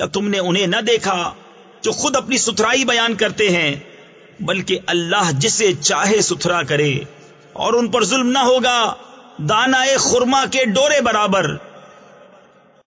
کیا تم نے انہیں نہ دیکھا جو خود اپنی ستھرائی بیان کرتے ہیں، بلکہ اللہ جسے چاہے ستھرا کرے اور ان پر ظلم نہ ہوگا دانا خرما کے ڈورے برابر۔